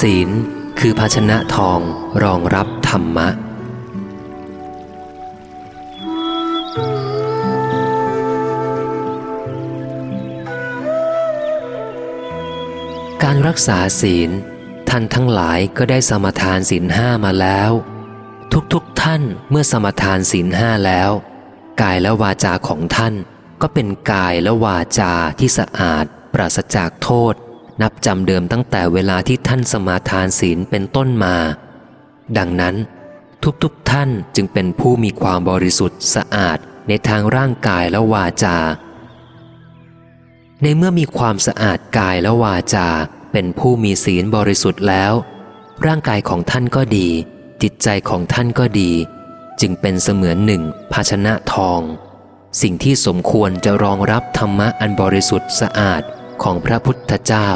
ศีลคือภาชนะทองรองรับธรรมะ การรักษาศีล ท่านทั้งหลายก็ได้สมทานศีลห้ามาแล้ว ทุกๆทท่านเมื่อสมทานศีลห้าแล้ว กายและวาจาของท่านก็เป็นกายและวาจาที่สะอาด ปราศจากโทษ นับจำเดิมตั้งแต่เวลาที่ท่านสมาทานศีลเป็นต้นมา ดังนั้น ทุกๆทท่านจึงเป็นผู้มีความบริสุทธิ์สะอาดในทางร่างกายและวาจา ในเมื่อมีความสะอาดกายและวาจา เป็นผู้มีศีลบริสุทธิ์แล้ว ร่างกายของท่านก็ดี จิตใจของท่านก็ดี จึงเป็นเสมือนหนึ่ง ภาชนะทอง สิ่งที่สมควรจะรองรับธรรมะอันบริสุทธิ์สะอาด ของพระพุทธเจ้า